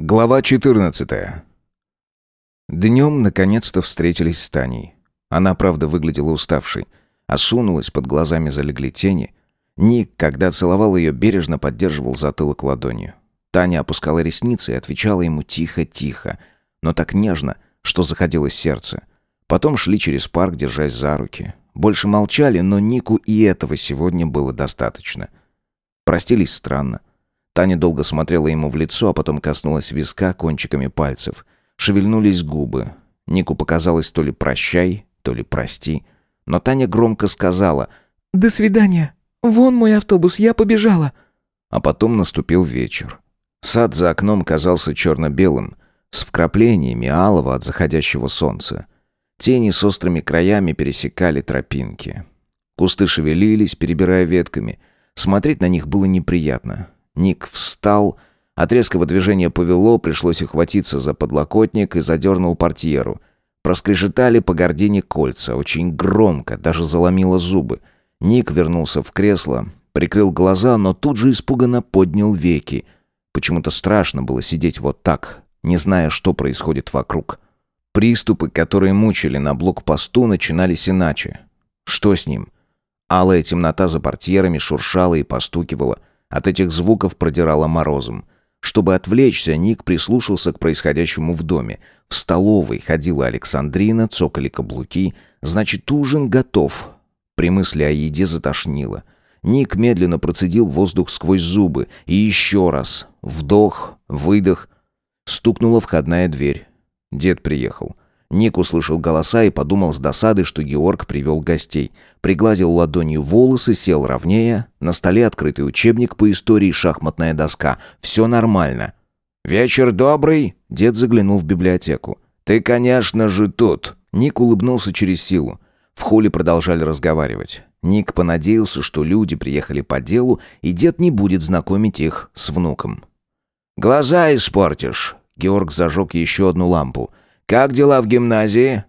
Глава 14. Днем наконец-то встретились с Таней. Она, правда, выглядела уставшей. Осунулась, под глазами залегли тени. Ник, когда целовал ее, бережно поддерживал затылок ладонью. Таня опускала ресницы и отвечала ему тихо-тихо, но так нежно, что заходилось сердце. Потом шли через парк, держась за руки. Больше молчали, но Нику и этого сегодня было достаточно. Простились странно. Таня долго смотрела ему в лицо, а потом коснулась виска кончиками пальцев. Шевельнулись губы. Нику показалось то ли «прощай», то ли «прости». Но Таня громко сказала «До свидания. Вон мой автобус, я побежала». А потом наступил вечер. Сад за окном казался черно-белым, с вкраплениями алого от заходящего солнца. Тени с острыми краями пересекали тропинки. Кусты шевелились, перебирая ветками. Смотреть на них было неприятно. Ник встал, от резкого движения повело, пришлось ухватиться за подлокотник и задернул портьеру. Проскрежетали по гордине кольца, очень громко, даже заломило зубы. Ник вернулся в кресло, прикрыл глаза, но тут же испуганно поднял веки. Почему-то страшно было сидеть вот так, не зная, что происходит вокруг. Приступы, которые мучили на блокпосту, начинались иначе. Что с ним? Алая темнота за портьерами шуршала и постукивала. От этих звуков продирало морозом. Чтобы отвлечься, Ник прислушался к происходящему в доме. В столовой ходила Александрина, цокали каблуки. Значит, ужин готов. При мысли о еде затошнило. Ник медленно процедил воздух сквозь зубы. И еще раз. Вдох, выдох. Стукнула входная дверь. Дед приехал. Ник услышал голоса и подумал с досадой, что Георг привел гостей. Пригладил ладонью волосы, сел ровнее. На столе открытый учебник по истории, шахматная доска. Все нормально. «Вечер добрый!» Дед заглянул в библиотеку. «Ты, конечно же, тут!» Ник улыбнулся через силу. В холле продолжали разговаривать. Ник понадеялся, что люди приехали по делу, и дед не будет знакомить их с внуком. «Глаза испортишь!» Георг зажег еще одну лампу. «Как дела в гимназии?»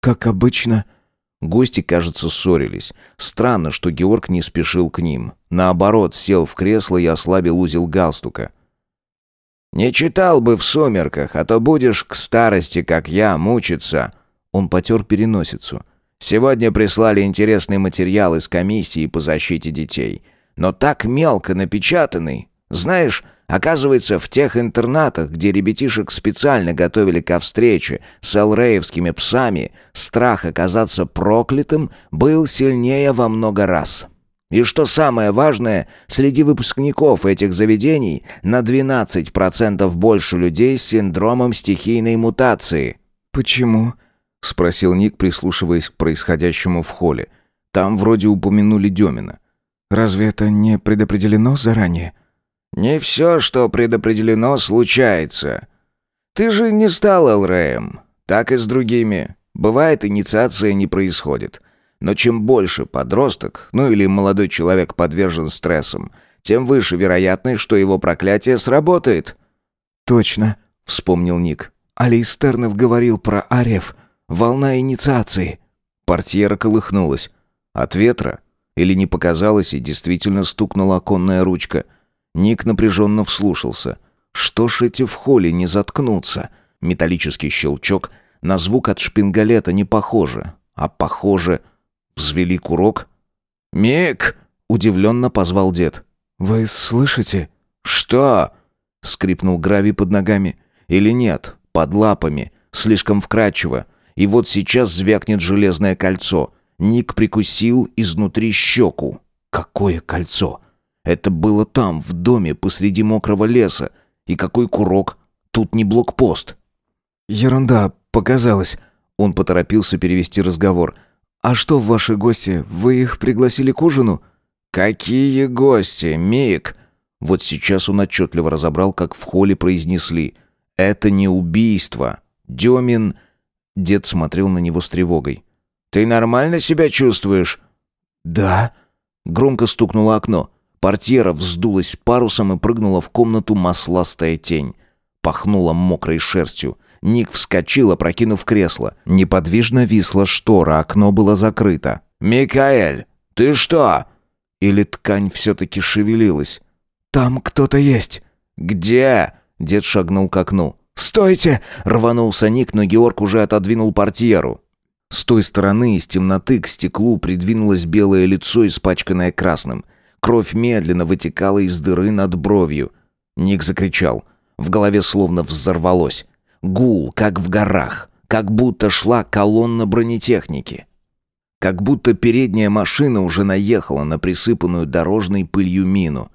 «Как обычно». Гости, кажется, ссорились. Странно, что Георг не спешил к ним. Наоборот, сел в кресло и ослабил узел галстука. «Не читал бы в сумерках, а то будешь к старости, как я, мучиться». Он потер переносицу. «Сегодня прислали интересный материал из комиссии по защите детей. Но так мелко напечатанный. Знаешь, Оказывается, в тех интернатах, где ребятишек специально готовили ко встрече с элреевскими псами, страх оказаться проклятым был сильнее во много раз. И что самое важное, среди выпускников этих заведений на 12% больше людей с синдромом стихийной мутации. «Почему?» — спросил Ник, прислушиваясь к происходящему в холле. Там вроде упомянули Демина. «Разве это не предопределено заранее?» Не все, что предопределено, случается. Ты же не стал Элреем. Так и с другими. Бывает, инициация не происходит. Но чем больше подросток, ну или молодой человек подвержен стрессам, тем выше вероятность, что его проклятие сработает. «Точно», — вспомнил Ник. Алистернов говорил про Арев. Волна инициации. Портьера колыхнулась. От ветра? Или не показалось и действительно стукнула оконная ручка — Ник напряженно вслушался. Что ж эти в холле не заткнутся? Металлический щелчок. На звук от шпингалета не похоже. А похоже... Взвели курок. «Мик!» — удивленно позвал дед. «Вы слышите?» «Что?» — скрипнул гравий под ногами. «Или нет, под лапами. Слишком вкрадчиво. И вот сейчас звякнет железное кольцо. Ник прикусил изнутри щеку. Какое кольцо? Это было там, в доме, посреди мокрого леса. И какой курок? Тут не блокпост. Ерунда, показалось. Он поторопился перевести разговор. А что ваши гости? Вы их пригласили к ужину? Какие гости, Мик? Вот сейчас он отчетливо разобрал, как в холле произнесли. Это не убийство. Демин... Дед смотрел на него с тревогой. «Ты нормально себя чувствуешь?» «Да». Громко стукнуло окно. Портьера вздулась парусом и прыгнула в комнату масластая тень. Пахнула мокрой шерстью. Ник вскочил, опрокинув кресло. Неподвижно висла штора, окно было закрыто. «Микаэль, ты что?» Или ткань все-таки шевелилась? «Там кто-то есть». «Где?» Дед шагнул к окну. «Стойте!» — рванулся Ник, но Георг уже отодвинул портьеру. С той стороны из темноты к стеклу придвинулось белое лицо, испачканное красным. Кровь медленно вытекала из дыры над бровью. Ник закричал. В голове словно взорвалось. Гул, как в горах, как будто шла колонна бронетехники. Как будто передняя машина уже наехала на присыпанную дорожной пылью мину.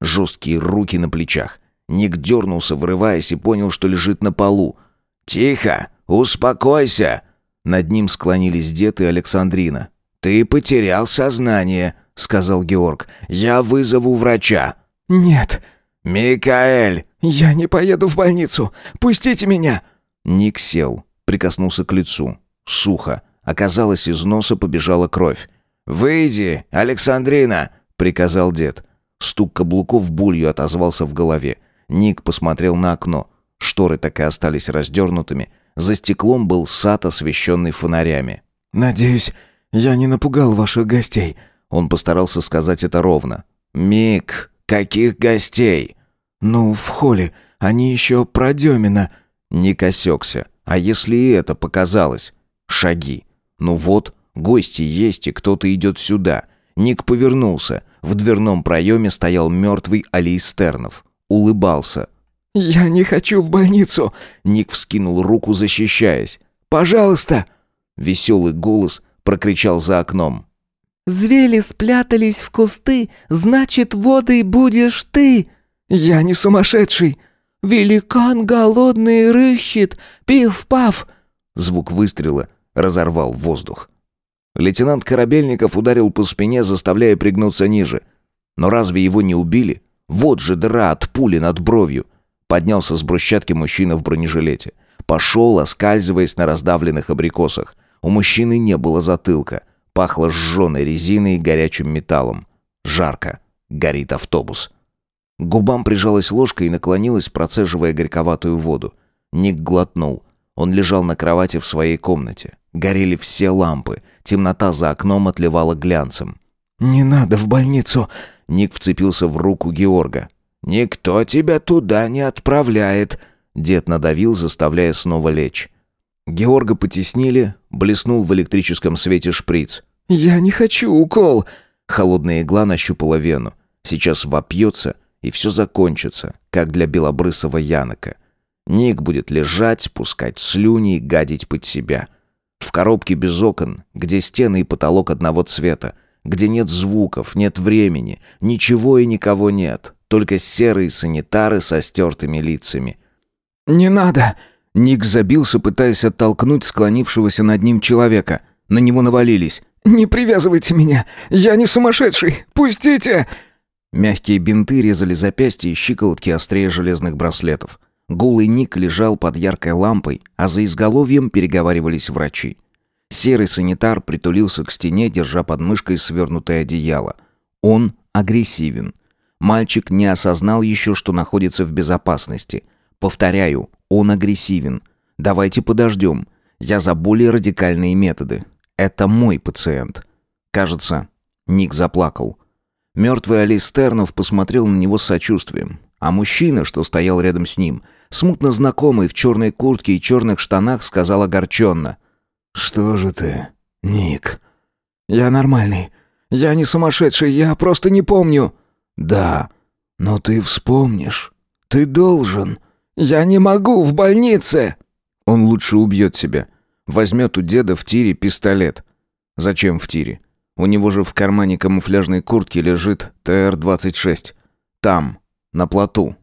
Жесткие руки на плечах. Ник дернулся, вырываясь, и понял, что лежит на полу. «Тихо! Успокойся!» Над ним склонились дед и Александрина. «Ты потерял сознание», — сказал Георг. «Я вызову врача». «Нет». «Микаэль!» «Я не поеду в больницу! Пустите меня!» Ник сел, прикоснулся к лицу. Сухо. Оказалось, из носа побежала кровь. «Выйди, Александрина!» — приказал дед. Стук каблуков болью отозвался в голове. Ник посмотрел на окно. Шторы так и остались раздернутыми. За стеклом был сад, освещенный фонарями. «Надеюсь, я не напугал ваших гостей». Он постарался сказать это ровно. «Мик, каких гостей?» «Ну, в холле. Они еще про Демина». Ник осекся. А если и это показалось? Шаги. Ну вот, гости есть, и кто-то идет сюда. Ник повернулся. В дверном проеме стоял мертвый Алистернов. Улыбался. «Я не хочу в больницу!» Ник вскинул руку, защищаясь. «Пожалуйста!» Веселый голос прокричал за окном. «Звери спрятались в кусты, значит, водой будешь ты!» «Я не сумасшедший!» «Великан голодный рыщет! Пив-пав!» Звук выстрела разорвал воздух. Лейтенант Корабельников ударил по спине, заставляя пригнуться ниже. Но разве его не убили? Вот же дыра от пули над бровью. Поднялся с брусчатки мужчина в бронежилете. Пошел, оскальзываясь на раздавленных абрикосах. У мужчины не было затылка. Пахло сжженной резиной и горячим металлом. Жарко. Горит автобус. К губам прижалась ложка и наклонилась, процеживая горьковатую воду. Ник глотнул. Он лежал на кровати в своей комнате. Горели все лампы. Темнота за окном отливала глянцем. «Не надо в больницу!» Ник вцепился в руку Георга. «Никто тебя туда не отправляет!» Дед надавил, заставляя снова лечь. Георга потеснили, блеснул в электрическом свете шприц. «Я не хочу укол!» Холодная игла нащупала вену. Сейчас вопьется, и все закончится, как для белобрысого Янока. Ник будет лежать, пускать слюни и гадить под себя. В коробке без окон, где стены и потолок одного цвета, где нет звуков, нет времени, ничего и никого нет, только серые санитары со стертыми лицами. «Не надо!» Ник забился, пытаясь оттолкнуть склонившегося над ним человека. На него навалились. «Не привязывайте меня! Я не сумасшедший! Пустите!» Мягкие бинты резали запястья и щиколотки острее железных браслетов. Голый Ник лежал под яркой лампой, а за изголовьем переговаривались врачи. Серый санитар притулился к стене, держа под мышкой свернутое одеяло. Он агрессивен. Мальчик не осознал еще, что находится в безопасности. Повторяю, он агрессивен. Давайте подождем. Я за более радикальные методы. Это мой пациент. Кажется, Ник заплакал. Мертвый Алистернов посмотрел на него с сочувствием. А мужчина, что стоял рядом с ним, смутно знакомый в черной куртке и черных штанах, сказал огорченно. «Что же ты, Ник?» «Я нормальный. Я не сумасшедший, я просто не помню». «Да, но ты вспомнишь. Ты должен». «Я не могу, в больнице!» Он лучше убьет себя. Возьмет у деда в тире пистолет. Зачем в тире? У него же в кармане камуфляжной куртки лежит ТР-26. Там, на плоту.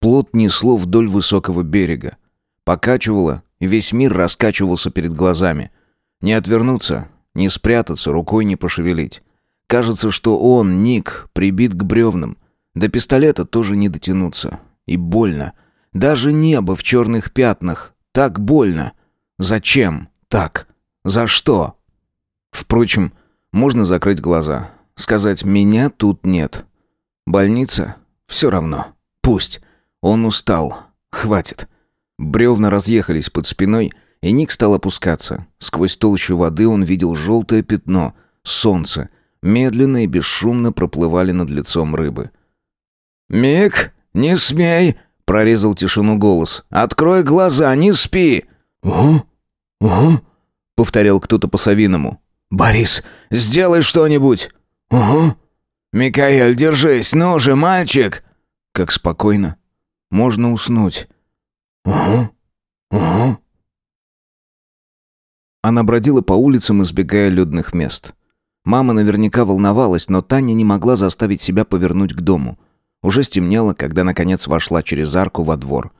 Плот несло вдоль высокого берега. Покачивало, и весь мир раскачивался перед глазами. Не отвернуться, не спрятаться, рукой не пошевелить. Кажется, что он, Ник, прибит к бревнам. До пистолета тоже не дотянуться. И больно. Даже небо в черных пятнах. Так больно. Зачем так? За что? Впрочем, можно закрыть глаза. Сказать «меня тут нет». Больница? Все равно. Пусть. Он устал. Хватит. Бревна разъехались под спиной, и Ник стал опускаться. Сквозь толщу воды он видел желтое пятно. Солнце. Медленно и бесшумно проплывали над лицом рыбы. «Мик, не смей!» прорезал тишину голос. «Открой глаза, не спи!» «Угу, угу», — повторял кто-то по-совиному. «Борис, сделай что-нибудь!» «Угу». «Микаэль, держись, ну же, мальчик!» Как спокойно. Можно уснуть. «Угу, угу». Она бродила по улицам, избегая людных мест. Мама наверняка волновалась, но Таня не могла заставить себя повернуть к дому. Уже стемнело, когда наконец вошла через арку во двор.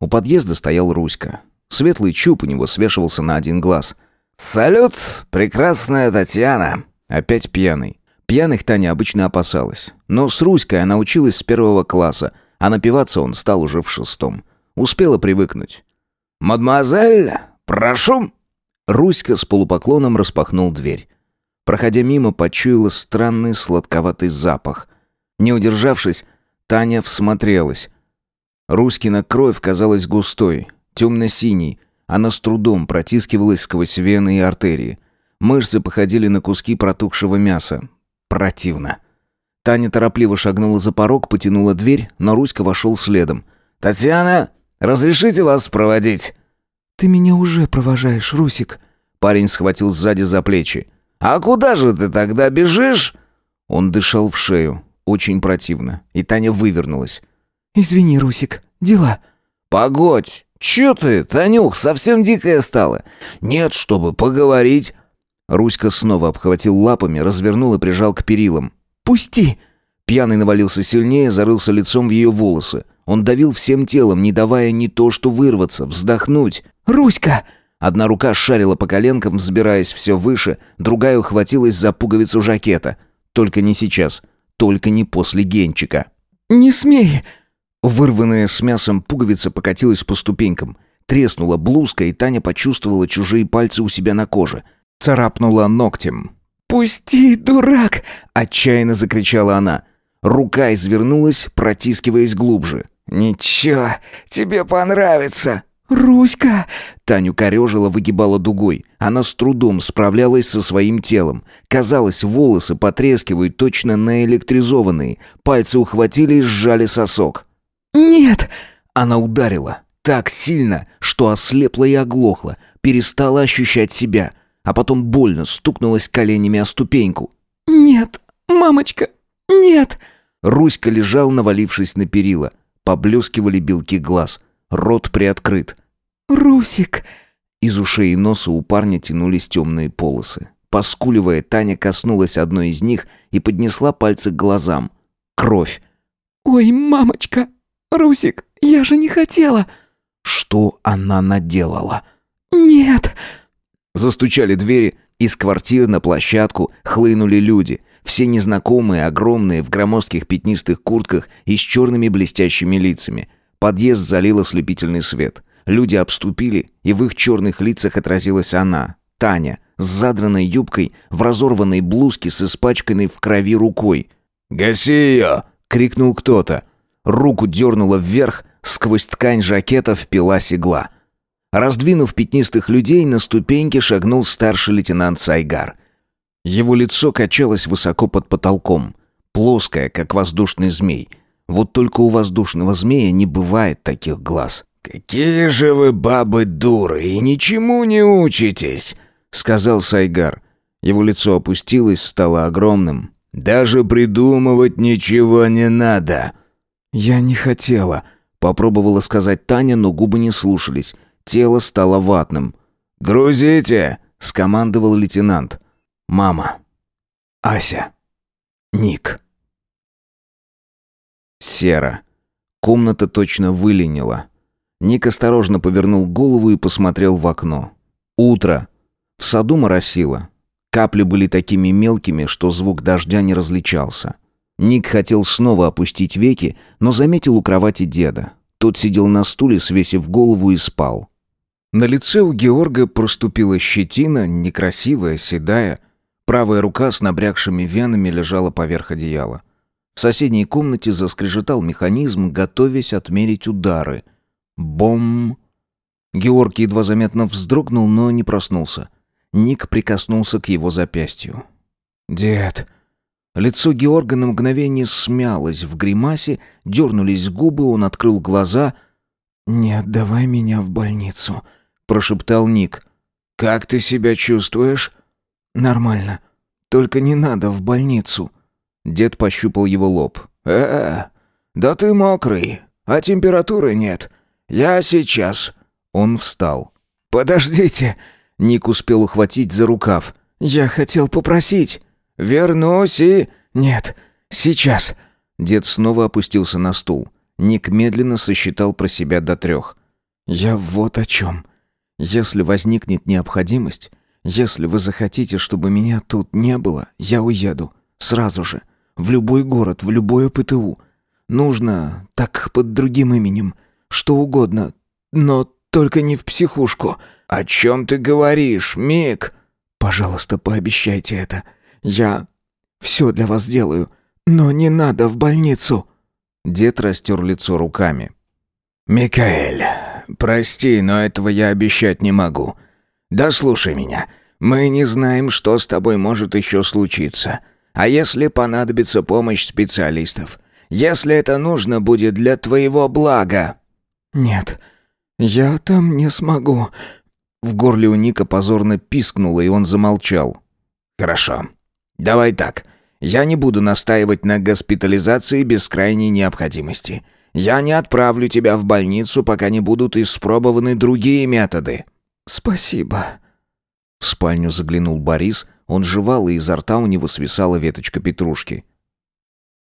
У подъезда стоял Руська. Светлый чуб у него свешивался на один глаз. «Салют, прекрасная Татьяна!» Опять пьяный. Пьяных Таня обычно опасалась. Но с Руськой она училась с первого класса, а напиваться он стал уже в шестом. Успела привыкнуть. «Мадемуазель, прошу!» Руська с полупоклоном распахнул дверь. Проходя мимо, почуяла странный сладковатый запах. Не удержавшись, Таня всмотрелась. Руськина кровь казалась густой, темно-синей. Она с трудом протискивалась сквозь вены и артерии. Мышцы походили на куски протухшего мяса. Противно. Таня торопливо шагнула за порог, потянула дверь, но Руська вошел следом. «Татьяна, разрешите вас проводить?» «Ты меня уже провожаешь, Русик». Парень схватил сзади за плечи. «А куда же ты тогда бежишь?» Он дышал в шею, очень противно, и Таня вывернулась. «Извини, Русик, дела». «Погодь, чё ты, Танюх, совсем дикая стала? Нет, чтобы поговорить». Руська снова обхватил лапами, развернул и прижал к перилам. «Пусти!» Пьяный навалился сильнее, зарылся лицом в ее волосы. Он давил всем телом, не давая ни то что вырваться, вздохнуть. «Руська!» Одна рука шарила по коленкам, взбираясь все выше, другая ухватилась за пуговицу жакета. Только не сейчас, только не после генчика. «Не смей!» Вырванная с мясом пуговица покатилась по ступенькам. Треснула блузка, и Таня почувствовала чужие пальцы у себя на коже. Царапнула ногтем. «Пусти, дурак!» — отчаянно закричала она. Рука извернулась, протискиваясь глубже. «Ничего, тебе понравится!» «Руська!» Таню корежила, выгибала дугой. Она с трудом справлялась со своим телом. Казалось, волосы потрескивают точно наэлектризованные. Пальцы ухватили и сжали сосок. «Нет!» Она ударила. Так сильно, что ослепла и оглохла. Перестала ощущать себя. А потом больно стукнулась коленями о ступеньку. «Нет, мамочка, нет!» Руська лежал, навалившись на перила. Поблескивали белки глаз. Рот приоткрыт. «Русик!» Из ушей и носа у парня тянулись темные полосы. Поскуливая, Таня коснулась одной из них и поднесла пальцы к глазам. Кровь. «Ой, мамочка! Русик, я же не хотела!» Что она наделала? «Нет!» Застучали двери, из квартир на площадку хлынули люди. Все незнакомые, огромные, в громоздких пятнистых куртках и с черными блестящими лицами. Подъезд залил ослепительный свет. Люди обступили, и в их черных лицах отразилась она, Таня, с задранной юбкой, в разорванной блузке с испачканной в крови рукой. «Гаси ее!» — крикнул кто-то. Руку дернуло вверх, сквозь ткань жакета впилась игла. Раздвинув пятнистых людей, на ступеньки шагнул старший лейтенант Сайгар. Его лицо качалось высоко под потолком, плоское, как воздушный змей. Вот только у воздушного змея не бывает таких глаз. «Какие же вы бабы дуры и ничему не учитесь!» — сказал Сайгар. Его лицо опустилось, стало огромным. «Даже придумывать ничего не надо!» «Я не хотела», — попробовала сказать Таня, но губы не слушались. Тело стало ватным. «Грузите!» — скомандовал лейтенант. «Мама. Ася. Ник». Сера. Комната точно выленила. Ник осторожно повернул голову и посмотрел в окно. Утро. В саду моросило. Капли были такими мелкими, что звук дождя не различался. Ник хотел снова опустить веки, но заметил у кровати деда. Тот сидел на стуле, свесив голову и спал. На лице у Георга проступила щетина, некрасивая, седая. Правая рука с набрякшими венами лежала поверх одеяла. В соседней комнате заскрежетал механизм, готовясь отмерить удары. Бом! Георг едва заметно вздрогнул, но не проснулся. Ник прикоснулся к его запястью. «Дед, Лицо Георга на мгновение смялось в гримасе, дернулись губы, он открыл глаза. «Не отдавай меня в больницу», — прошептал Ник. «Как ты себя чувствуешь?» «Нормально. Только не надо в больницу». Дед пощупал его лоб. «Э, да ты мокрый, а температуры нет. Я сейчас». Он встал. «Подождите!» Ник успел ухватить за рукав. «Я хотел попросить. Вернусь и...» «Нет, сейчас». Дед снова опустился на стул. Ник медленно сосчитал про себя до трех. «Я вот о чем. Если возникнет необходимость, если вы захотите, чтобы меня тут не было, я уеду. Сразу же. В любой город, в любое ПТУ. Нужно так под другим именем. Что угодно. Но только не в психушку». «О чем ты говоришь, Мик?» «Пожалуйста, пообещайте это. Я все для вас делаю. Но не надо в больницу». Дед растер лицо руками. «Микаэль, прости, но этого я обещать не могу. Да слушай меня. Мы не знаем, что с тобой может еще случиться. А если понадобится помощь специалистов? Если это нужно будет для твоего блага?» «Нет, я там не смогу». В горле у Ника позорно пискнуло, и он замолчал. «Хорошо. Давай так. Я не буду настаивать на госпитализации без крайней необходимости. Я не отправлю тебя в больницу, пока не будут испробованы другие методы». «Спасибо». В спальню заглянул Борис, он жевал, и изо рта у него свисала веточка петрушки.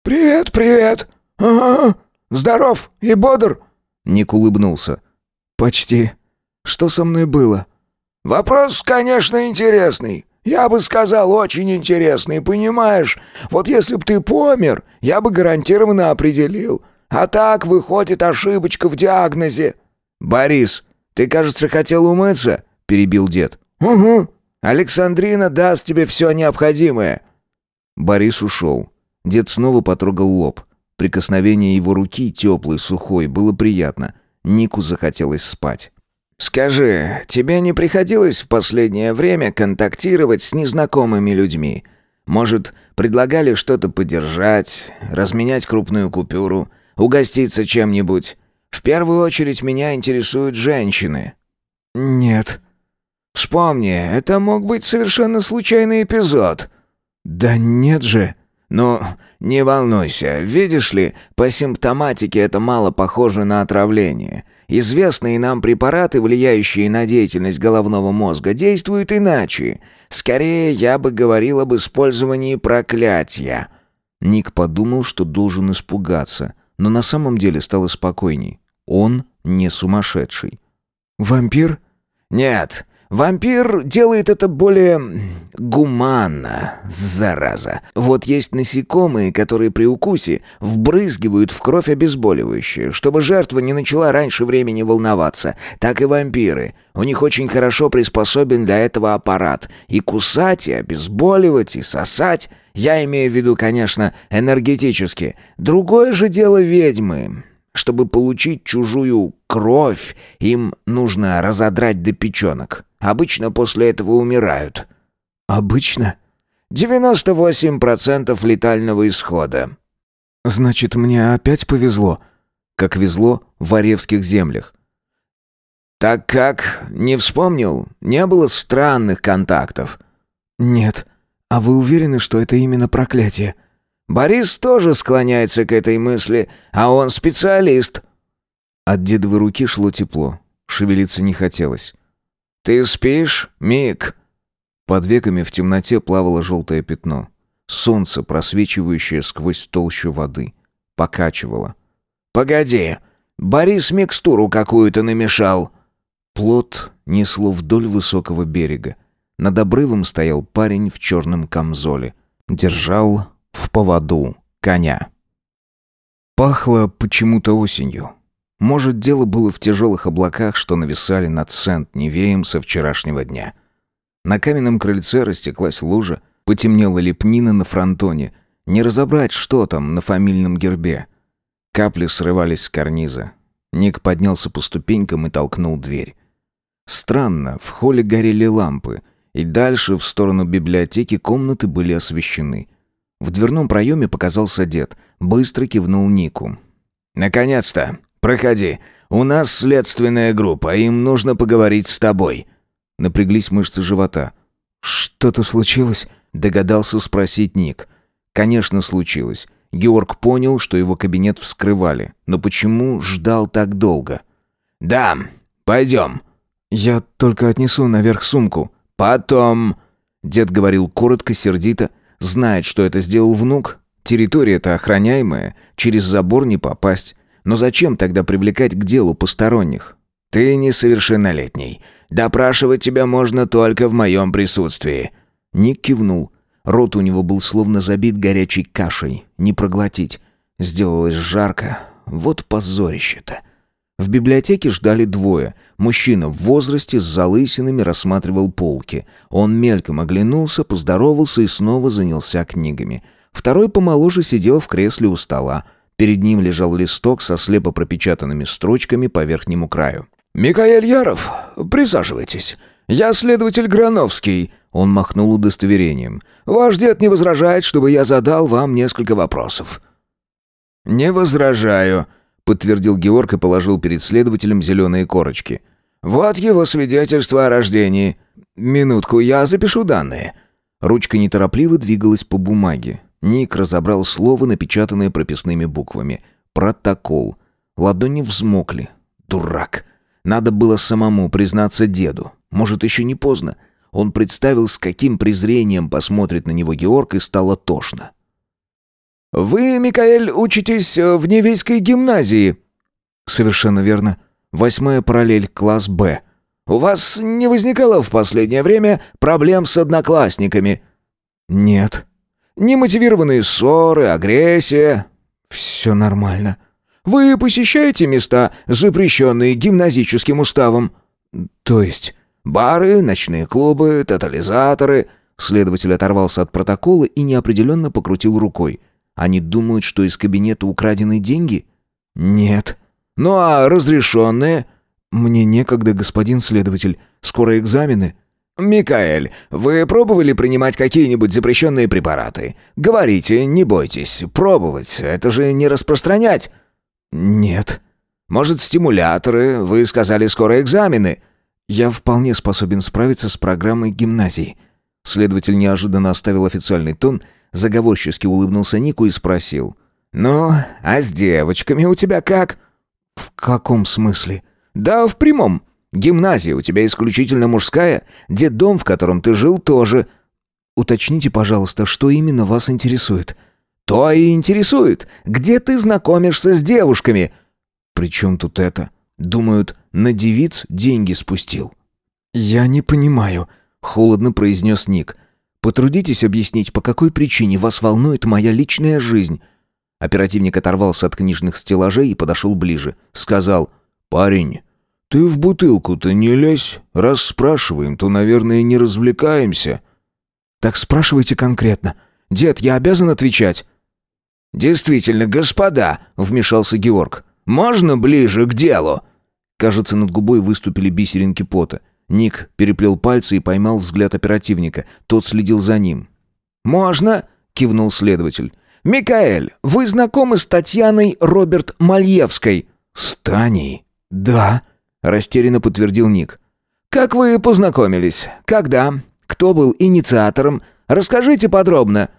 «Привет, привет! Ага, здоров и бодр!» Ник улыбнулся. «Почти. Что со мной было?» «Вопрос, конечно, интересный. Я бы сказал, очень интересный, понимаешь? Вот если б ты помер, я бы гарантированно определил. А так выходит ошибочка в диагнозе». «Борис, ты, кажется, хотел умыться?» — перебил дед. «Угу. Александрина даст тебе все необходимое». Борис ушел. Дед снова потрогал лоб. Прикосновение его руки, теплый, сухой, было приятно. Нику захотелось спать. «Скажи, тебе не приходилось в последнее время контактировать с незнакомыми людьми? Может, предлагали что-то подержать, разменять крупную купюру, угоститься чем-нибудь? В первую очередь меня интересуют женщины». «Нет». «Вспомни, это мог быть совершенно случайный эпизод». «Да нет же». «Ну, не волнуйся, видишь ли, по симптоматике это мало похоже на отравление. Известные нам препараты, влияющие на деятельность головного мозга, действуют иначе. Скорее, я бы говорил об использовании проклятия». Ник подумал, что должен испугаться, но на самом деле стало спокойней. Он не сумасшедший. «Вампир?» «Нет, Вампир делает это более гуманно, зараза. Вот есть насекомые, которые при укусе вбрызгивают в кровь обезболивающее, чтобы жертва не начала раньше времени волноваться. Так и вампиры. У них очень хорошо приспособен для этого аппарат. И кусать, и обезболивать, и сосать. Я имею в виду, конечно, энергетически. Другое же дело ведьмы. Чтобы получить чужую кровь, им нужно разодрать до печенок. Обычно после этого умирают». «Обычно?» «98% летального исхода». «Значит, мне опять повезло?» «Как везло в Оревских землях». «Так как? Не вспомнил? Не было странных контактов?» «Нет. А вы уверены, что это именно проклятие?» Борис тоже склоняется к этой мысли, а он специалист». От дедовой руки шло тепло. Шевелиться не хотелось. «Ты спишь, Мик?» Под веками в темноте плавало желтое пятно. Солнце, просвечивающее сквозь толщу воды. Покачивало. «Погоди, Борис микстуру какую-то намешал». Плот несло вдоль высокого берега. Над обрывом стоял парень в черном камзоле. Держал в поводу коня. Пахло почему-то осенью. Может, дело было в тяжелых облаках, что нависали над Сент-Невеем со вчерашнего дня. На каменном крыльце растеклась лужа, потемнела лепнина на фронтоне. Не разобрать, что там на фамильном гербе. Капли срывались с карниза. Ник поднялся по ступенькам и толкнул дверь. Странно, в холле горели лампы, и дальше, в сторону библиотеки, комнаты были освещены. В дверном проеме показался дед. Быстро кивнул Нику. «Наконец-то! Проходи. У нас следственная группа, им нужно поговорить с тобой». Напряглись мышцы живота. «Что-то случилось?» — догадался спросить Ник. «Конечно, случилось. Георг понял, что его кабинет вскрывали. Но почему ждал так долго?» «Да, пойдем». «Я только отнесу наверх сумку». «Потом...» Дед говорил коротко, сердито. Знает, что это сделал внук. Территория-то охраняемая, через забор не попасть. Но зачем тогда привлекать к делу посторонних? «Ты несовершеннолетний. Допрашивать тебя можно только в моем присутствии». Ник кивнул. Рот у него был словно забит горячей кашей. Не проглотить. Сделалось жарко. Вот позорище-то. В библиотеке ждали двое. Мужчина в возрасте с залысинами рассматривал полки. Он мельком оглянулся, поздоровался и снова занялся книгами. Второй помоложе сидел в кресле у стола. Перед ним лежал листок со слепо пропечатанными строчками по верхнему краю. «Микаэль Яров, присаживайтесь. Я следователь Грановский». Он махнул удостоверением. «Ваш дед не возражает, чтобы я задал вам несколько вопросов». «Не возражаю», — подтвердил Георг и положил перед следователем зеленые корочки. «Вот его свидетельство о рождении. Минутку, я запишу данные». Ручка неторопливо двигалась по бумаге. Ник разобрал слово, напечатанное прописными буквами. «Протокол». Ладони взмокли. «Дурак!» Надо было самому признаться деду. Может, еще не поздно. Он представил, с каким презрением посмотрит на него Георг, и стало тошно. «Вы, Микаэль, учитесь в Невейской гимназии?» «Совершенно верно. Восьмая параллель, класс «Б». «У вас не возникало в последнее время проблем с одноклассниками?» «Нет». «Немотивированные ссоры, агрессия?» «Все нормально». Вы посещаете места, запрещенные гимназическим уставом?» «То есть?» «Бары, ночные клубы, тотализаторы...» Следователь оторвался от протокола и неопределенно покрутил рукой. «Они думают, что из кабинета украдены деньги?» «Нет». «Ну а разрешенные?» «Мне некогда, господин следователь. Скоро экзамены». «Микаэль, вы пробовали принимать какие-нибудь запрещенные препараты? Говорите, не бойтесь. Пробовать, это же не распространять». «Нет». «Может, стимуляторы? Вы сказали, скоро экзамены». «Я вполне способен справиться с программой гимназии». Следователь неожиданно оставил официальный тон, заговорчески улыбнулся Нику и спросил. «Ну, а с девочками у тебя как?» «В каком смысле?» «Да, в прямом. Гимназия у тебя исключительно мужская. Дом, в котором ты жил, тоже...» «Уточните, пожалуйста, что именно вас интересует?» То и интересует. Где ты знакомишься с девушками?» «При чем тут это? Думают, на девиц деньги спустил». «Я не понимаю», — холодно произнес Ник. «Потрудитесь объяснить, по какой причине вас волнует моя личная жизнь». Оперативник оторвался от книжных стеллажей и подошел ближе. Сказал, «Парень, ты в бутылку-то не лезь. Раз спрашиваем, то, наверное, не развлекаемся». «Так спрашивайте конкретно. Дед, я обязан отвечать?» «Действительно, господа», — вмешался Георг, — «можно ближе к делу?» Кажется, над губой выступили бисеринки пота. Ник переплел пальцы и поймал взгляд оперативника. Тот следил за ним. «Можно?» — кивнул следователь. «Микаэль, вы знакомы с Татьяной Роберт Мальевской?» «С Таней?» «Да», — растерянно подтвердил Ник. «Как вы познакомились? Когда? Кто был инициатором? Расскажите подробно».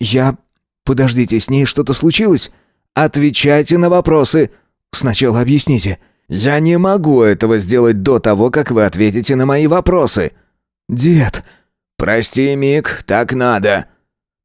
«Я «Подождите, с ней что-то случилось?» «Отвечайте на вопросы. Сначала объясните». «Я не могу этого сделать до того, как вы ответите на мои вопросы». «Дед...» «Прости, Мик, так надо».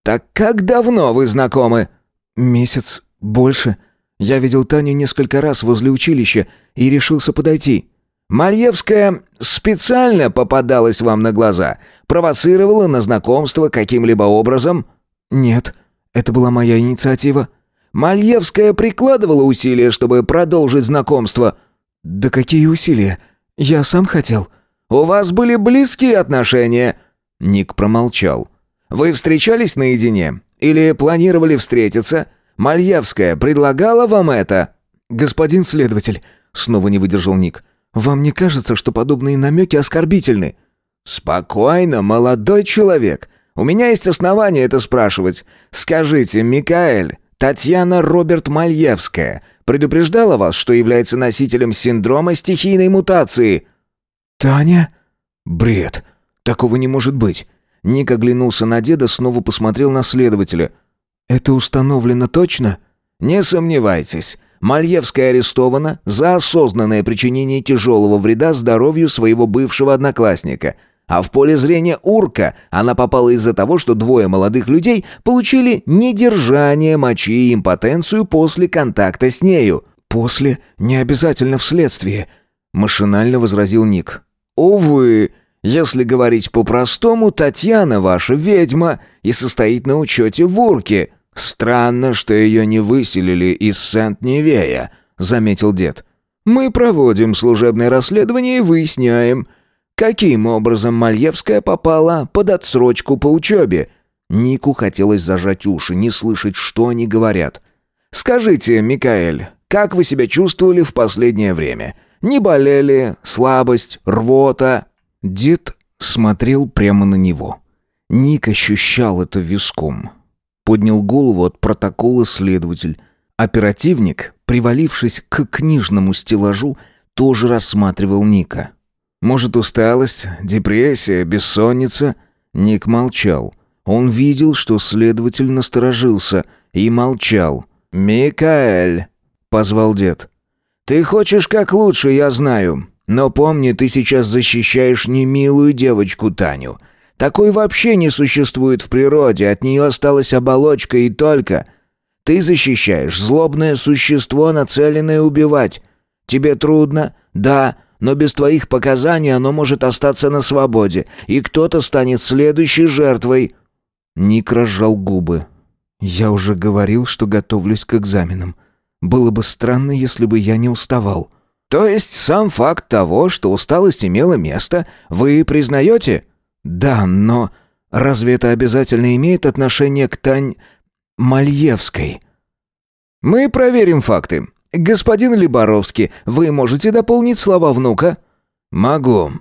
«Так как давно вы знакомы?» «Месяц. Больше. Я видел Таню несколько раз возле училища и решился подойти». «Мальевская специально попадалась вам на глаза? Провоцировала на знакомство каким-либо образом?» «Нет». Это была моя инициатива. Мальевская прикладывала усилия, чтобы продолжить знакомство. Да какие усилия? Я сам хотел. У вас были близкие отношения? Ник промолчал. Вы встречались наедине или планировали встретиться? Мальевская предлагала вам это? Господин следователь, снова не выдержал Ник. Вам не кажется, что подобные намеки оскорбительны? Спокойно, молодой человек. У меня есть основания это спрашивать. Скажите, Микаэль, Татьяна Роберт Мальевская предупреждала вас, что является носителем синдрома стихийной мутации?» «Таня? Бред. Такого не может быть». Ник оглянулся на деда, снова посмотрел на следователя. «Это установлено точно?» «Не сомневайтесь. Мальевская арестована за осознанное причинение тяжелого вреда здоровью своего бывшего одноклассника. А в поле зрения Урка она попала из-за того, что двое молодых людей получили недержание мочи и импотенцию после контакта с нею. «После? Не обязательно вследствие», — машинально возразил Ник. «Увы, если говорить по-простому, Татьяна ваша ведьма и состоит на учете в Урке». «Странно, что ее не выселили из Сент-Невея», — заметил дед. «Мы проводим служебное расследование и выясняем, каким образом Мальевская попала под отсрочку по учебе». Нику хотелось зажать уши, не слышать, что они говорят. «Скажите, Микаэль, как вы себя чувствовали в последнее время? Не болели? Слабость? Рвота?» Дед смотрел прямо на него. Ник ощущал это виском. Поднял голову от протокола следователь. Оперативник, привалившись к книжному стеллажу, тоже рассматривал Ника. «Может, усталость, депрессия, бессонница?» Ник молчал. Он видел, что следователь насторожился и молчал. «Микаэль!» — позвал дед. «Ты хочешь как лучше, я знаю. Но помни, ты сейчас защищаешь немилую девочку Таню. Такой вообще не существует в природе, от нее осталась оболочка и только. Ты защищаешь злобное существо, нацеленное убивать. Тебе трудно? Да, но без твоих показаний оно может остаться на свободе, и кто-то станет следующей жертвой». Ник разжал губы. «Я уже говорил, что готовлюсь к экзаменам. Было бы странно, если бы я не уставал». «То есть сам факт того, что усталость имела место, вы признаете?» «Да, но разве это обязательно имеет отношение к Тань... Мальевской?» «Мы проверим факты. Господин Либоровский, вы можете дополнить слова внука?» «Могу.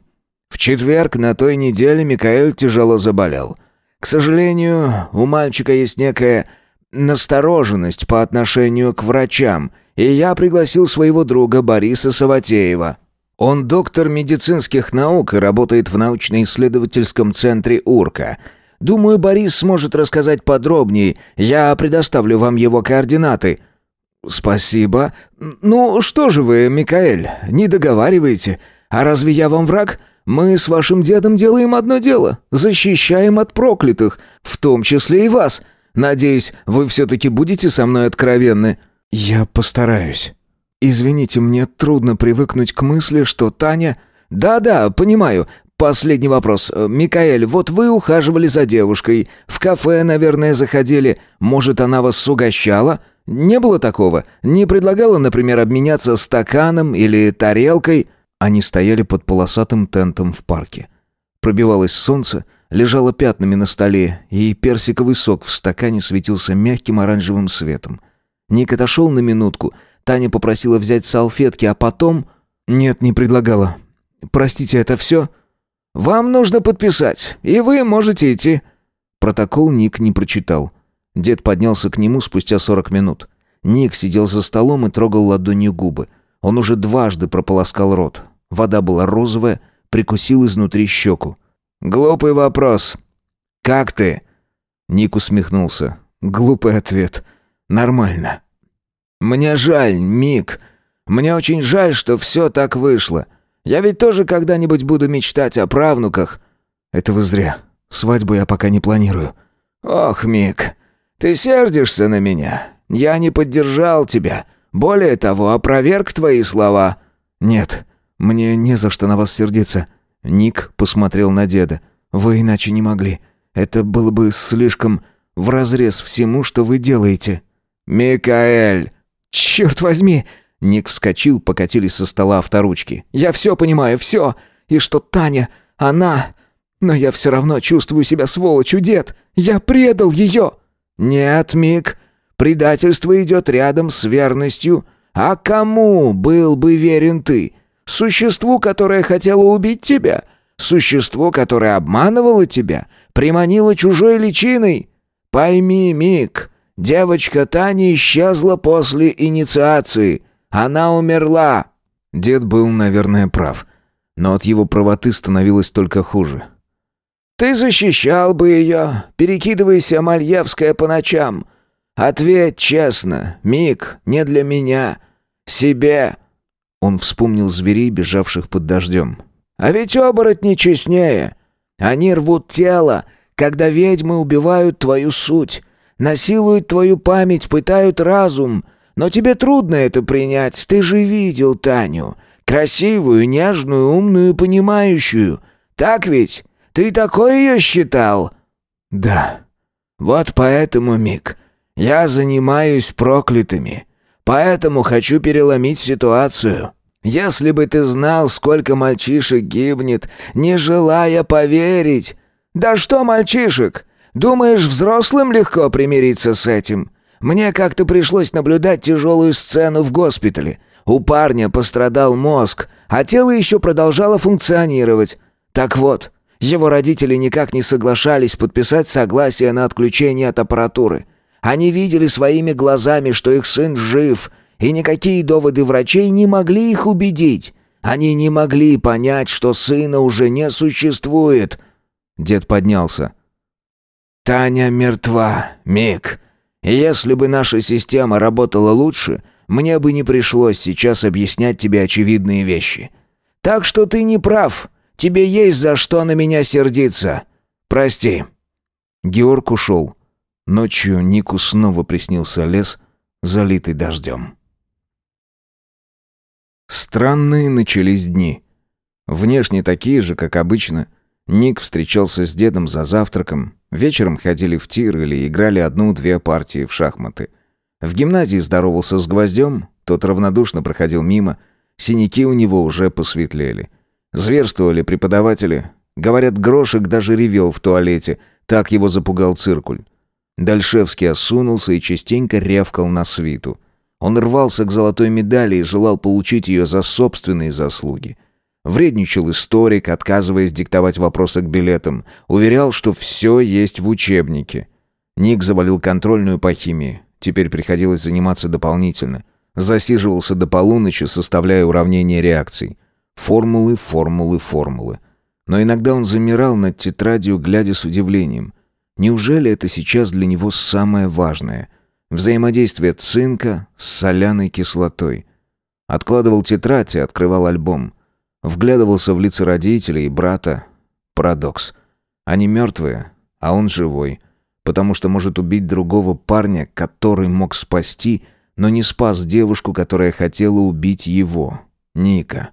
В четверг на той неделе Микаэль тяжело заболел. К сожалению, у мальчика есть некая настороженность по отношению к врачам, и я пригласил своего друга Бориса Саватеева». Он доктор медицинских наук и работает в научно-исследовательском центре УРКа. Думаю, Борис сможет рассказать подробнее. Я предоставлю вам его координаты». «Спасибо. Ну, что же вы, Микаэль, не договариваете? А разве я вам враг? Мы с вашим дедом делаем одно дело. Защищаем от проклятых, в том числе и вас. Надеюсь, вы все-таки будете со мной откровенны». «Я постараюсь». «Извините, мне трудно привыкнуть к мысли, что Таня...» «Да-да, понимаю. Последний вопрос. Микаэль, вот вы ухаживали за девушкой. В кафе, наверное, заходили. Может, она вас угощала? Не было такого? Не предлагала, например, обменяться стаканом или тарелкой?» Они стояли под полосатым тентом в парке. Пробивалось солнце, лежало пятнами на столе, и персиковый сок в стакане светился мягким оранжевым светом. Ник отошел на минутку — Таня попросила взять салфетки, а потом... Нет, не предлагала. Простите, это все? Вам нужно подписать, и вы можете идти. Протокол Ник не прочитал. Дед поднялся к нему спустя сорок минут. Ник сидел за столом и трогал ладонью губы. Он уже дважды прополоскал рот. Вода была розовая, прикусил изнутри щеку. «Глупый вопрос. Как ты?» Ник усмехнулся. «Глупый ответ. Нормально». «Мне жаль, Мик. Мне очень жаль, что все так вышло. Я ведь тоже когда-нибудь буду мечтать о правнуках». «Это зря. Свадьбу я пока не планирую». «Ох, Мик, ты сердишься на меня. Я не поддержал тебя. Более того, опроверг твои слова». «Нет, мне не за что на вас сердиться». Ник посмотрел на деда. «Вы иначе не могли. Это было бы слишком вразрез всему, что вы делаете». «Микаэль!» «Черт возьми!» Ник вскочил, покатились со стола авторучки. «Я все понимаю, все! И что Таня, она... Но я все равно чувствую себя сволочью, дед! Я предал ее!» «Нет, Мик, предательство идет рядом с верностью. А кому был бы верен ты? Существу, которое хотело убить тебя? Существо, которое обманывало тебя, приманило чужой личиной? Пойми, Мик, девочка Таня исчезла после инициации. Она умерла». Дед был, наверное, прав. Но от его правоты становилось только хуже. «Ты защищал бы ее, перекидывайся Мальевская по ночам. Ответь честно, Мик, не для меня. Себе». Он вспомнил зверей, бежавших под дождем. «А ведь оборотни честнее. Они рвут тело, когда ведьмы убивают твою суть, насилуют твою память, пытают разум. Но тебе трудно это принять, ты же видел Таню. Красивую, нежную, умную, понимающую. Так ведь? Ты такой ее считал?» «Да. Вот поэтому, Мик, я занимаюсь проклятыми. Поэтому хочу переломить ситуацию. Если бы ты знал, сколько мальчишек гибнет, не желая поверить. Да что мальчишек? Думаешь, взрослым легко примириться с этим? Мне как-то пришлось наблюдать тяжелую сцену в госпитале. У парня пострадал мозг, а тело еще продолжало функционировать. Так вот, его родители никак не соглашались подписать согласие на отключение от аппаратуры. Они видели своими глазами, что их сын жив, и никакие доводы врачей не могли их убедить. Они не могли понять, что сына уже не существует. Дед поднялся. «Таня мертва, Мик. Если бы наша система работала лучше, мне бы не пришлось сейчас объяснять тебе очевидные вещи. Так что ты не прав. Тебе есть за что на меня сердиться. Прости». Георг ушел. Ночью Нику снова приснился лес, залитый дождем. Странные начались дни. Внешне такие же, как обычно. Ник встречался с дедом за завтраком, вечером ходили в тир или играли одну-две партии в шахматы. В гимназии здоровался с гвоздем, тот равнодушно проходил мимо, синяки у него уже посветлели. Зверствовали преподаватели. Говорят, Грошек даже ревел в туалете, так его запугал циркуль. Дальшевский осунулся и частенько рявкал на свиту. Он рвался к золотой медали и желал получить ее за собственные заслуги. Вредничал историк, отказываясь диктовать вопросы к билетам. Уверял, что все есть в учебнике. Ник завалил контрольную по химии. Теперь приходилось заниматься дополнительно. Засиживался до полуночи, составляя уравнения реакций. Формулы, формулы, формулы. Но иногда он замирал над тетрадью, глядя с удивлением. Неужели это сейчас для него самое важное? Взаимодействие цинка с соляной кислотой. Откладывал тетрадь и открывал альбом. Вглядывался в лица родителей и брата. Парадокс. Они мертвые, а он живой. Потому что может убить другого парня, который мог спасти, но не спас девушку, которая хотела убить его. Ника.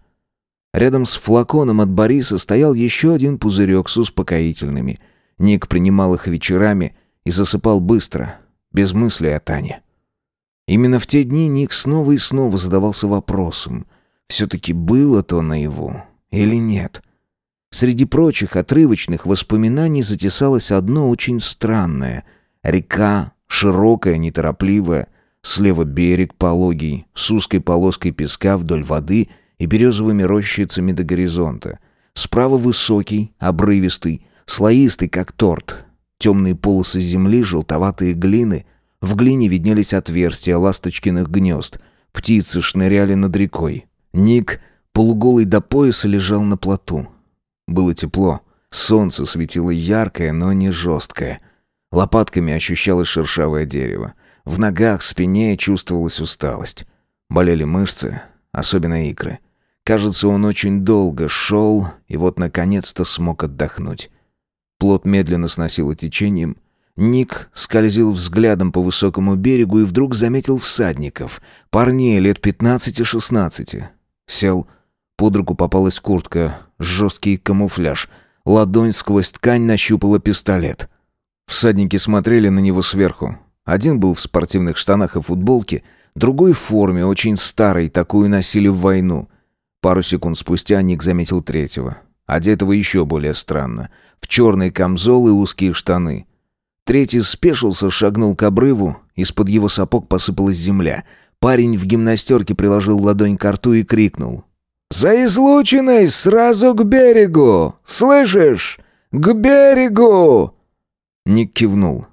Рядом с флаконом от Бориса стоял еще один пузырек с успокоительными. Ник принимал их вечерами и засыпал быстро, без мысли о Тане. Именно в те дни Ник снова и снова задавался вопросом, все-таки было то наяву или нет. Среди прочих отрывочных воспоминаний затесалось одно очень странное. Река, широкая, неторопливая, слева берег пологий, с узкой полоской песка вдоль воды — и березовыми рощицами до горизонта. Справа высокий, обрывистый, слоистый, как торт. Темные полосы земли, желтоватые глины. В глине виднелись отверстия ласточкиных гнезд. Птицы шныряли над рекой. Ник, полуголый до пояса, лежал на плоту. Было тепло. Солнце светило яркое, но не жесткое. Лопатками ощущалось шершавое дерево. В ногах, спине чувствовалась усталость. Болели мышцы, особенно икры. Кажется, он очень долго шел и вот наконец-то смог отдохнуть. Плот медленно сносило течением. Ник скользил взглядом по высокому берегу и вдруг заметил всадников. Парней лет пятнадцати-шестнадцати. Сел. Под руку попалась куртка, жесткий камуфляж. Ладонь сквозь ткань нащупала пистолет. Всадники смотрели на него сверху. Один был в спортивных штанах и футболке, другой в форме, очень старой, такую носили в войну. Пару секунд спустя Ник заметил третьего. Одетого еще более странно. В черный камзол и узкие штаны. Третий спешился, шагнул к обрыву. Из-под его сапог посыпалась земля. Парень в гимнастерке приложил ладонь к рту и крикнул. За излучиной сразу к берегу! Слышишь? К берегу!» Ник кивнул.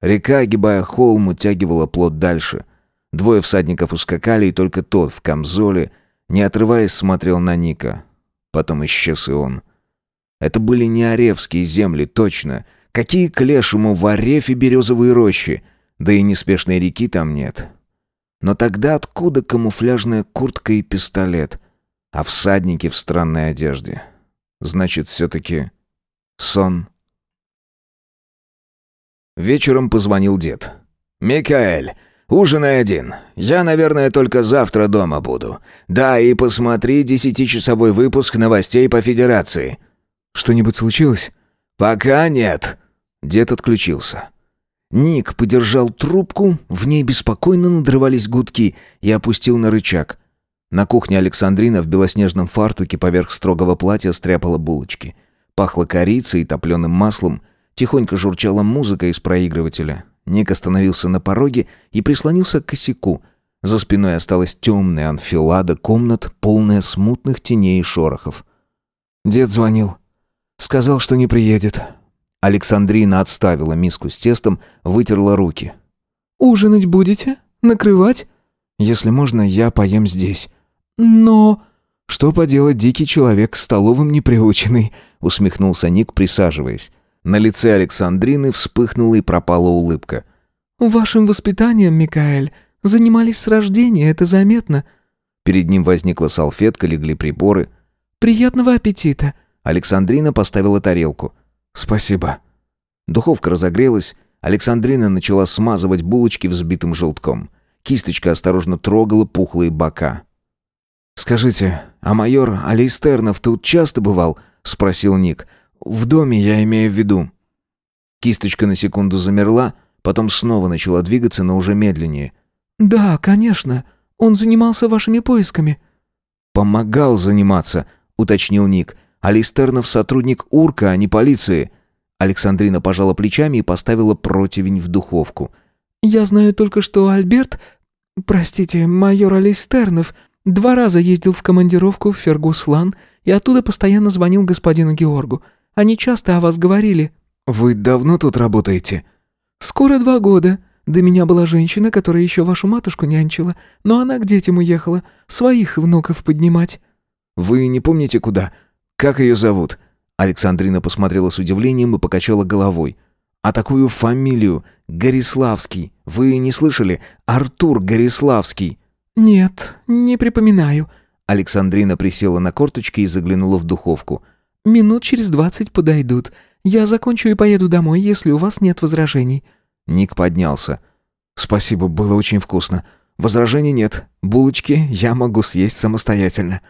Река, огибая холм, утягивала плот дальше. Двое всадников ускакали, и только тот в камзоле, не отрываясь, смотрел на Ника. Потом исчез и он. Это были не Оревские земли, точно. Какие к лешему в Ореве березовые рощи? Да и неспешной реки там нет. Но тогда откуда камуфляжная куртка и пистолет? А всадники в странной одежде? Значит, все-таки сон. Вечером позвонил дед. «Микаэль, ужинай один. Я, наверное, только завтра дома буду. Да, и посмотри десятичасовой выпуск новостей по Федерации». «Что-нибудь случилось?» «Пока нет». Дед отключился. Ник подержал трубку, в ней беспокойно надрывались гудки и опустил на рычаг. На кухне Александрина в белоснежном фартуке поверх строгого платья стряпала булочки. Пахло корицей и топленым маслом. Тихонько журчала музыка из проигрывателя. Ник остановился на пороге и прислонился к косяку. За спиной осталась темная анфилада комнат, полная смутных теней и шорохов. Дед звонил. Сказал, что не приедет. Александрина отставила миску с тестом, вытерла руки. «Ужинать будете? Накрывать?» «Если можно, я поем здесь». «Но...» «Что поделать, дикий человек, столовым не приученный», — усмехнулся Ник, присаживаясь. На лице Александрины вспыхнула и пропала улыбка. «Вашим воспитанием, Микаэль, занимались с рождения, это заметно». Перед ним возникла салфетка, легли приборы. «Приятного аппетита!» Александрина поставила тарелку. «Спасибо». Духовка разогрелась. Александрина начала смазывать булочки взбитым желтком. Кисточка осторожно трогала пухлые бока. «Скажите, а майор Алейстернов тут часто бывал?» — спросил Ник. «В доме я имею в виду». Кисточка на секунду замерла, потом снова начала двигаться, но уже медленнее. «Да, конечно. Он занимался вашими поисками». «Помогал заниматься», — уточнил Ник. Алистернов сотрудник УРКа, а не полиции». Александрина пожала плечами и поставила противень в духовку. «Я знаю только, что Альберт, простите, майор Алистернов, два раза ездил в командировку в Фергуслан и оттуда постоянно звонил господину Георгу. Они часто о вас говорили». «Вы давно тут работаете?» «Скоро два года. До меня была женщина, которая еще вашу матушку нянчила, но она к детям уехала, своих внуков поднимать». «Вы не помните, куда?» «Как ее зовут?» Александрина посмотрела с удивлением и покачала головой. «А такую фамилию? Гориславский. Вы не слышали? Артур Гориславский». «Нет, не припоминаю». Александрина присела на корточки и заглянула в духовку. «Минут через двадцать подойдут. Я закончу и поеду домой, если у вас нет возражений». Ник поднялся. «Спасибо, было очень вкусно. Возражений нет. Булочки я могу съесть самостоятельно».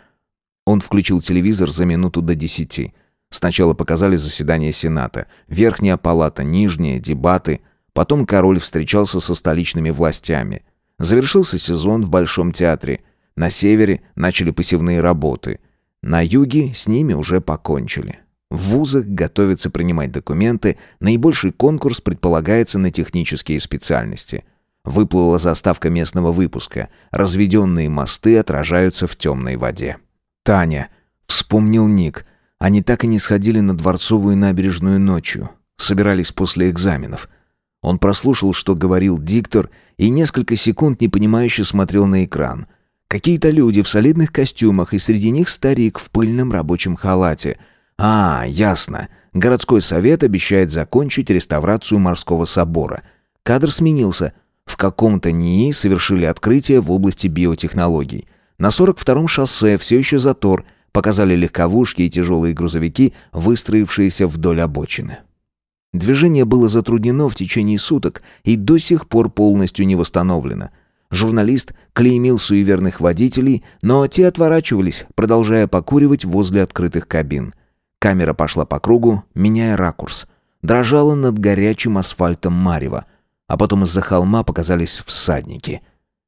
Он включил телевизор за минуту до десяти. Сначала показали заседание Сената, верхняя палата, нижняя, дебаты. Потом король встречался со столичными властями. Завершился сезон в Большом театре. На севере начали посевные работы. На юге с ними уже покончили. В вузах готовятся принимать документы, наибольший конкурс предполагается на технические специальности. Выплыла заставка местного выпуска. Разведенные мосты отражаются в темной воде. Таня. Вспомнил Ник. Они так и не сходили на Дворцовую набережную ночью. Собирались после экзаменов. Он прослушал, что говорил диктор, и несколько секунд непонимающе смотрел на экран. Какие-то люди в солидных костюмах, и среди них старик в пыльном рабочем халате. А, ясно. Городской совет обещает закончить реставрацию морского собора. Кадр сменился. В каком-то НИИ совершили открытие в области биотехнологий. На 42-м шоссе все еще затор, показали легковушки и тяжелые грузовики, выстроившиеся вдоль обочины. Движение было затруднено в течение суток и до сих пор полностью не восстановлено. Журналист клеймил суеверных водителей, но те отворачивались, продолжая покуривать возле открытых кабин. Камера пошла по кругу, меняя ракурс. Дрожала над горячим асфальтом Марева. А потом из-за холма показались всадники.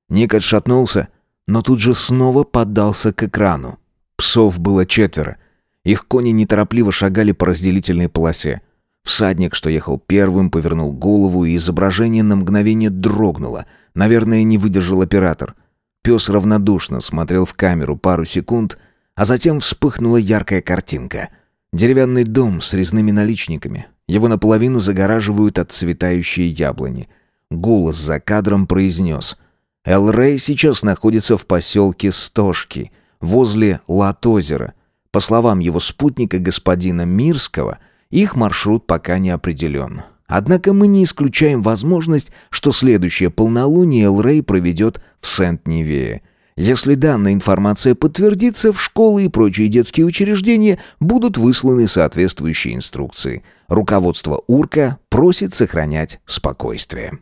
Ник отшатнулся — но тут же снова поддался к экрану. Псов было четверо. Их кони неторопливо шагали по разделительной полосе. Всадник, что ехал первым, повернул голову, и изображение на мгновение дрогнуло. Наверное, не выдержал оператор. Пес равнодушно смотрел в камеру пару секунд, А затем вспыхнула яркая картинка. Деревянный дом с резными наличниками. Его наполовину загораживают отцветающие яблони. Голос за кадром произнес. «Эл Рэй сейчас находится в поселке Стошки, возле Латозера. По словам его спутника господина Мирского, их маршрут пока не определен. Однако мы не исключаем возможность, что следующее полнолуние Эл Рэй проведет в Сент-Нивее. Если данная информация подтвердится, в школы и прочие детские учреждения будут высланы соответствующие инструкции. Руководство УРКа просит сохранять спокойствие.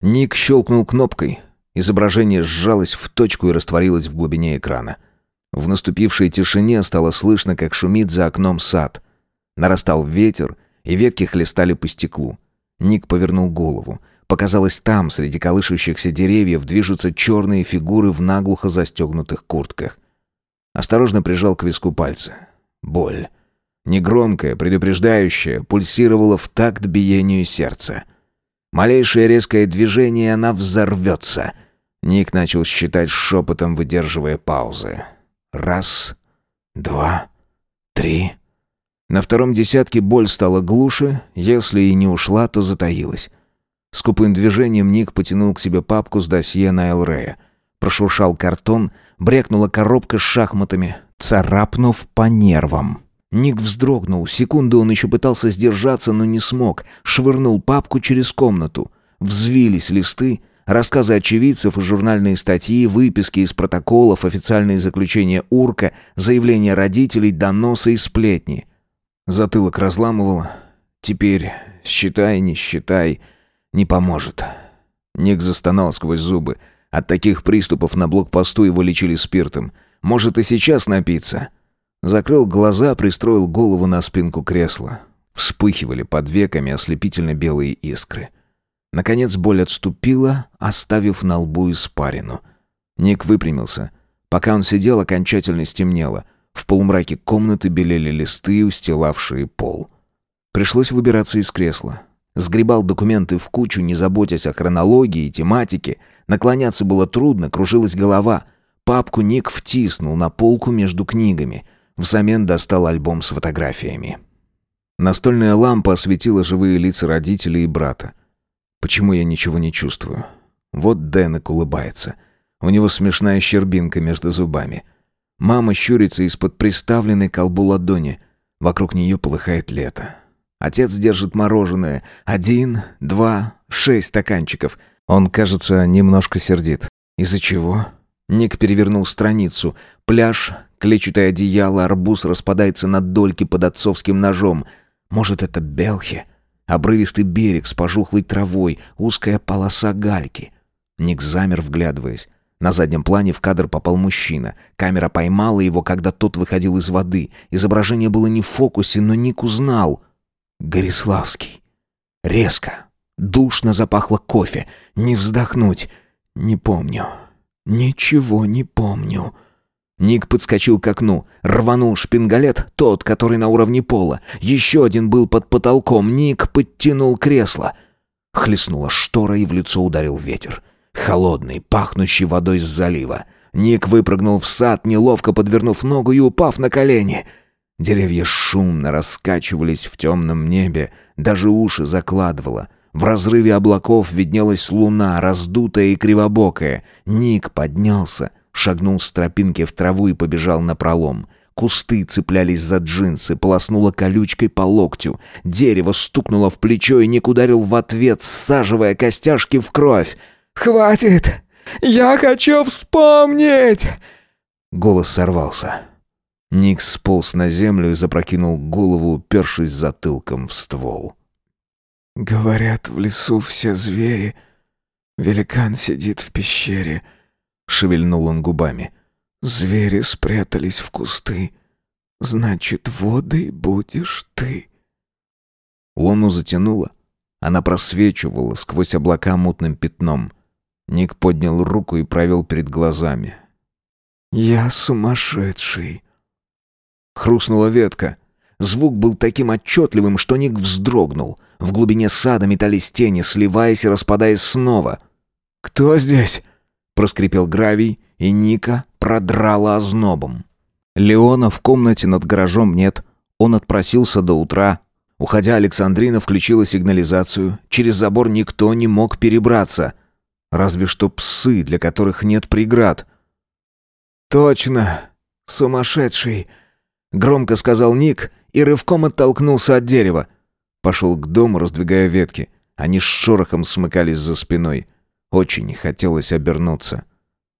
Ник щелкнул кнопкой. Изображение сжалось в точку и растворилось в глубине экрана. В наступившей тишине стало слышно, как шумит за окном сад. Нарастал ветер, и ветки хлестали по стеклу. Ник повернул голову. Показалось, там, среди колышущихся деревьев, движутся черные фигуры в наглухо застегнутых куртках. Осторожно прижал к виску пальцы. Боль. Негромкая, предупреждающая, пульсировала в такт биению сердца. Малейшее резкое движение, она взорвется. Ник начал считать шепотом, выдерживая паузы. Раз, два, три... На втором десятке боль стала глуше, если и не ушла, то затаилась. Скупым движением Ник потянул к себе папку с досье на Элрея. Прошуршал картон, брякнула коробка с шахматами, царапнув по нервам. Ник вздрогнул. Секунду он еще пытался сдержаться, но не смог. Швырнул папку через комнату. Взвились листы, рассказы очевидцев и журнальные статьи, выписки из протоколов, официальные заключения УРКа, заявления родителей, доносы и сплетни — Затылок разламывало. Теперь, считай, не считай, не поможет. Ник застонал сквозь зубы. От таких приступов на блокпосту его лечили спиртом. Может и сейчас напиться. Закрыл глаза, пристроил голову на спинку кресла. Вспыхивали под веками ослепительно белые искры. Наконец боль отступила, оставив на лбу испарину. Ник выпрямился. Пока он сидел, окончательно стемнело — в полумраке комнаты белели листы, устилавшие пол. Пришлось выбираться из кресла. Сгребал документы в кучу, не заботясь о хронологии и тематике. Наклоняться было трудно, кружилась голова. Папку Ник втиснул на полку между книгами. Взамен достал альбом с фотографиями. Настольная лампа осветила живые лица родителей и брата. Почему я ничего не чувствую? Вот Дэнек улыбается. У него смешная щербинка между зубами. Мама щурится из-под приставленной колбу ладони. Вокруг нее полыхает лето. Отец держит мороженое. Один, два, шесть стаканчиков. Он, кажется, немножко сердит. Из-за чего? Ник перевернул страницу. Пляж, клетчатое одеяло, арбуз распадается на дольки под отцовским ножом. Может, это Белхи? Обрывистый берег с пожухлой травой, узкая полоса гальки. Ник замер, вглядываясь. На заднем плане в кадр попал мужчина. Камера поймала его, когда тот выходил из воды. Изображение было не в фокусе, но Ник узнал. Гориславский. Резко. Душно запахло кофе. Не вздохнуть. Не помню. Ничего не помню. Ник подскочил к окну, рванул шпингалет, тот, который на уровне пола. Еще один был под потолком. Ник подтянул кресло. Хлестнула штора, и в лицо ударил ветер. Холодный, пахнущий водой с залива. Ник выпрыгнул в сад, неловко подвернув ногу и упав на колени. Деревья шумно раскачивались в темном небе, даже уши закладывало. В разрыве облаков виднелась луна, раздутая и кривобокая. Ник поднялся, шагнул с тропинки в траву и побежал на пролом. Кусты цеплялись за джинсы, полоснуло колючкой по локтю. Дерево стукнуло в плечо, и Ник ударил в ответ, саживая костяшки в кровь. «Хватит! Я хочу вспомнить!» Голос сорвался. Ник сполз на землю и запрокинул голову, упершись затылком в ствол. «Говорят, в лесу все звери. Великан сидит в пещере», — шевельнул он губами. «Звери спрятались в кусты. Значит, водой будешь ты». Луну затянуло. Она просвечивала сквозь облака мутным пятном. Ник поднял руку и провел перед глазами. «Я сумасшедший!» Хрустнула ветка. Звук был таким отчетливым, что Ник вздрогнул. В глубине сада метались тени, сливаясь и распадаясь снова. «Кто здесь?» — проскрипел гравий, и Ника продрала ознобом. Леона в комнате над гаражом нет. Он отпросился до утра. Уходя, Александрина включила сигнализацию. Через забор никто не мог перебраться. Разве что псы, для которых нет преград. «Точно! Сумасшедший!» Громко сказал Ник и рывком оттолкнулся от дерева. Пошел к дому, раздвигая ветки. Они с шорохом смыкались за спиной. Очень хотелось обернуться.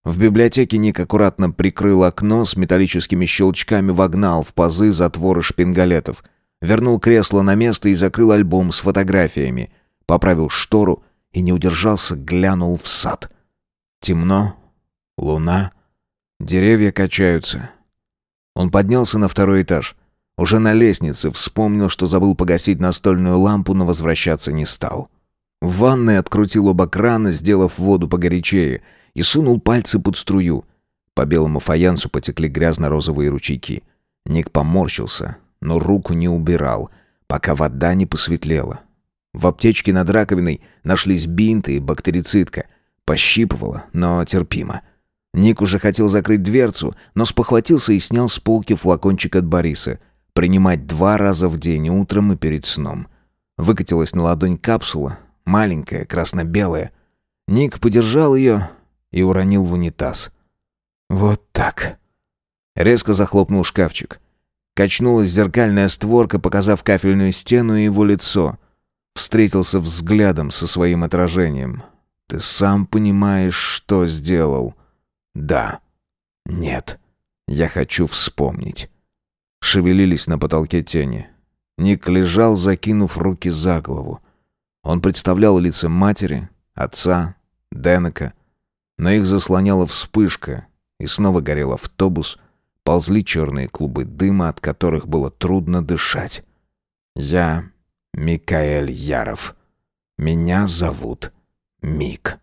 В библиотеке Ник аккуратно прикрыл окно с металлическими щелчками, вогнал в пазы затворы шпингалетов. Вернул кресло на место и закрыл альбом с фотографиями. Поправил штору и не удержался, глянул в сад. Темно, луна, деревья качаются. Он поднялся на второй этаж. Уже на лестнице вспомнил, что забыл погасить настольную лампу, но возвращаться не стал. В ванной открутил оба крана, сделав воду погорячее — и сунул пальцы под струю. По белому фаянсу потекли грязно-розовые ручейки. Ник поморщился, но руку не убирал, пока вода не посветлела. В аптечке над раковиной нашлись бинты и бактерицидка. Пощипывало, но терпимо. Ник уже хотел закрыть дверцу, но спохватился и снял с полки флакончик от Бориса. Принимать два раза в день, утром и перед сном. Выкатилась на ладонь капсула, маленькая, красно-белая. Ник подержал ее, и уронил в унитаз. Вот так. Резко захлопнул шкафчик. Качнулась зеркальная створка, показав кафельную стену и его лицо. Встретился взглядом со своим отражением. «Ты сам понимаешь, что сделал?» «Да». «Нет». «Я хочу вспомнить». Шевелились на потолке тени. Ник лежал, закинув руки за голову. Он представлял лица матери, отца, Денека, но их заслоняла вспышка, и снова горел автобус, ползли черные клубы дыма, от которых было трудно дышать. «Я Микаэль Яров. Меня зовут Мик».